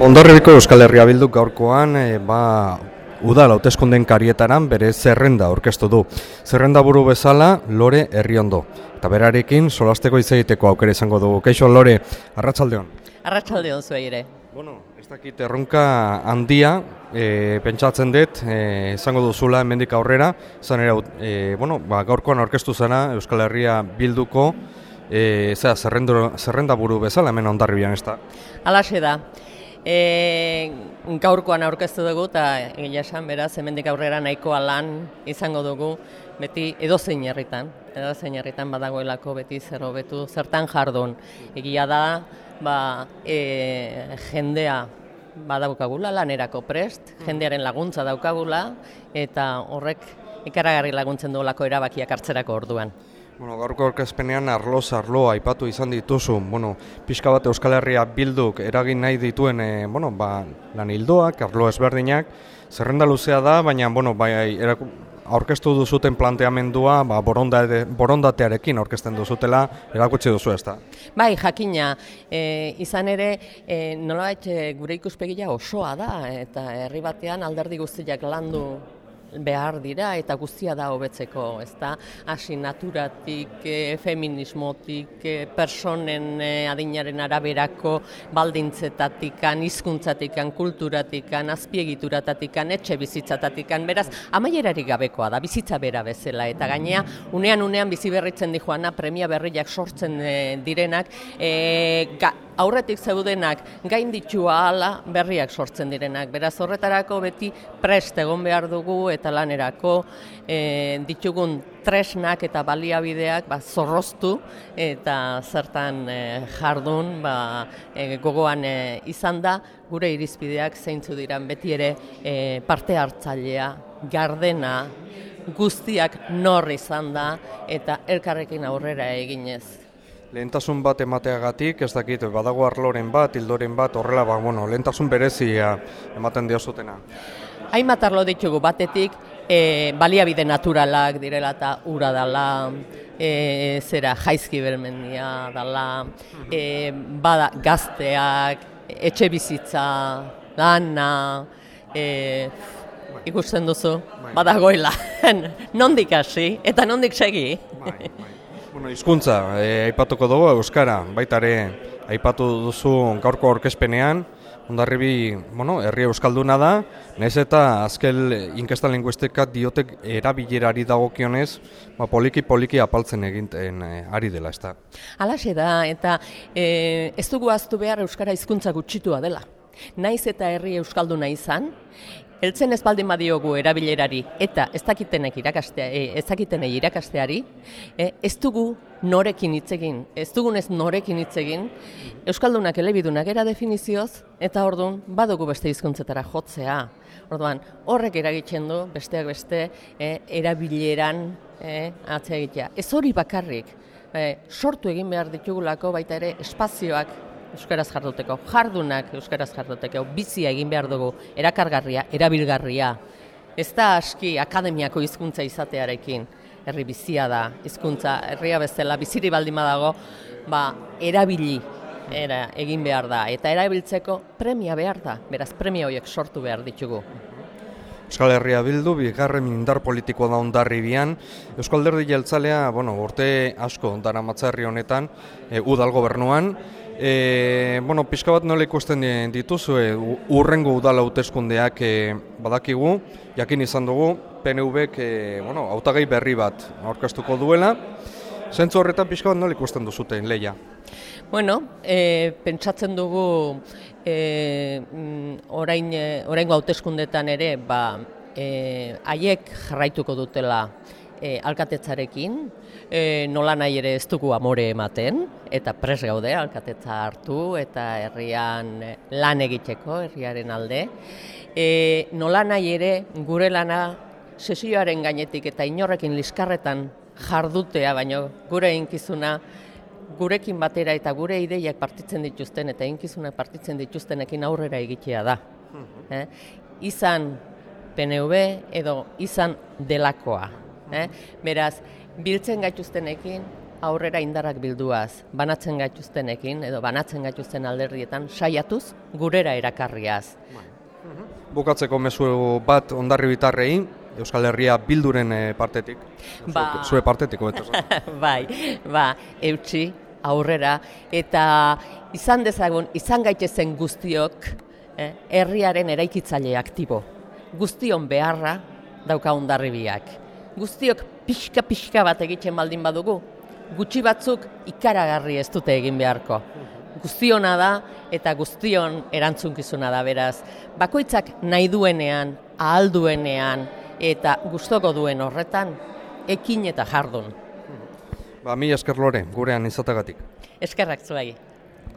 Ondarribiko Euskal Herria Bilduk gaurkoan e, ba, udal hauteskunden karietaran bere zerrenda aurkeztu du. Zerrenda buru bezala Lore Herriondo. Eta berarekin solasteko izegiteko aukera izango dugu. Keixo Lore, arratsaldeon. Arratsaldeon zuei ere. Bueno, ez dakit erronka handia, e, pentsatzen dut, e, izango duzula hemendik aurrera, izan ere, e, bueno, ba, gaurkoan aurkeztu zena Euskal Herria Bilduko, e, zera, zerrenda buru bezala hemen ondarribian ez da. Alaxe da. E, gaurkoan aurkeztu dugu eta egia esan beraz hemendik aurrera nahikoa lan izango dugu beti edozein herritan edozein herritan badagoelako beti zer hobetu zertan jardun. Egia da ba, e, jendea badaukagula lanerako prest jendearen laguntza daukagula eta horrek ikaragarri laguntzen duelako erabakiak hartzerako orduan Bueno, gaurko orkezpenean arloz arlo aipatu izan dituzu, bueno, pixka bat Euskal Herria bilduk eragin nahi dituen e, bueno, ba, lan hildoak, arlo ezberdinak, zerrenda luzea da, baina bueno, bai, aurkeztu duzuten planteamendua ba, borondate, borondatearekin aurkezten duzutela erakutsi duzu ez da. Bai, jakina, e, izan ere e, nolabait gure ikuspegia osoa da, eta herri batean alderdi guztiak landu behar dira eta guztia da hobetzeko, ezta? Hasi naturatik, e, feminismotik, e, personen e, adinaren araberako baldintzetatikan, hizkuntzatikan, kulturatikan, azpiegituratatik,an etxe bizitzatatikan, beraz amaierarik gabekoa da bizitza bera bezala eta gainea unean unean bizi berritzen dijoana premia berriak sortzen direnak, e, aurretik zeudenak gain ditua hala berriak sortzen direnak. Beraz horretarako beti prest egon behar dugu eta lanerako e, ditugun tresnak eta baliabideak ba, zorroztu eta zertan e, jardun ba, e, gogoan e, izan da gure irizpideak zeintzu diran beti ere e, parte hartzailea, gardena, guztiak nor izan da eta elkarrekin aurrera eginez. Lehentasun bat emateagatik, ez dakit, badago arloren bat, hildoren bat, horrela, ba, bueno, lehentasun berezia ematen diozutena. Hainbat arlo ditugu batetik, e, baliabide naturalak direla eta ura dela, e, zera jaizki bermendia dela, e, bada gazteak, etxe bizitza, lana, e, ikusten duzu, bai. badagoela, nondik hasi eta nondik segi. Bueno, hizkuntza e, aipatuko dugu euskara, baita ere aipatu duzu gaurko aurkezpenean, Ondarribi, bueno, herri euskalduna da, nez eta azkel inkesta linguistika diotek erabilerari dagokionez, ba, poliki poliki apaltzen eginten e, ari dela, ezta. Halaxe da eta e, ez dugu aztu behar euskara hizkuntza gutxitua dela. Naiz eta herri euskalduna izan, Eltzen ez baldin badiogu erabilerari eta ez dakitenek irakastea, e, ez dakitenei irakasteari, e, ez dugu norekin hitz egin, ez dugunez norekin hitz egin, Euskaldunak elebidunak era definizioz, eta orduan badugu beste hizkuntzetara jotzea. Orduan, horrek eragitzen du, besteak beste, e, erabileran e, atzea egitea. Ez hori bakarrik, sortu egin behar ditugulako baita ere espazioak euskaraz jarduteko, jardunak euskaraz jarduteko, bizia egin behar dugu, erakargarria, erabilgarria. Ez da aski akademiako hizkuntza izatearekin, herri bizia da, hizkuntza herria bezala, biziri baldin badago, ba, erabili era, egin behar da, eta erabiltzeko premia behar da, beraz premia horiek sortu behar ditugu. Euskal Herria Bildu, bigarren indar politikoa da ondarri bian. Euskal Derdi Jeltzalea, bueno, urte asko dara matzarri honetan, e, udal gobernuan, E, bueno, pixka bat nola ikusten dituzu, e, urrengo udala hauteskundeak e, badakigu, jakin izan dugu, PNV-ek e, bueno, autagai berri bat aurkastuko duela. Zentzu horretan pixka bat nola ikusten duzuten, leia? Bueno, e, pentsatzen dugu e, orain, oraingo hauteskundetan ere, ba, e, haiek jarraituko dutela e, alkatetzarekin, e, nola nahi ere ez dugu amore ematen, eta pres gaude alkatetza hartu eta herrian lan egiteko, herriaren alde. E, nola nahi ere gure lana sesioaren gainetik eta inorrekin liskarretan jardutea, baino gure inkizuna gurekin batera eta gure ideiak partitzen dituzten eta inkizuna partitzen dituztenekin aurrera egitea da. Mhm. Eh? Izan PNV edo izan delakoa. Eh? Beraz, biltzen gaituztenekin, aurrera indarrak bilduaz, banatzen gaituztenekin edo banatzen gaituzten alderdietan saiatuz gurera erakarriaz. Bukatzeko mezu bat ondarri bitarrei, Euskal Herria bilduren eh, partetik. Ba. Zue partetik, hobeto esan. bai, ba, eutxi, aurrera, eta izan dezagun, izan gaitezen guztiok, eh, herriaren eraikitzaile aktibo. Guztion beharra dauka ondarribiak. Guztiok pixka-pixka bat egiten baldin badugu, gutxi batzuk ikaragarri ez dute egin beharko. Guztiona da eta guztion erantzunkizuna da beraz. Bakoitzak nahi duenean, ahal duenean eta gustoko duen horretan, ekin eta jardun. Ba, mi esker lore, gurean izatagatik. Eskerrak zuai.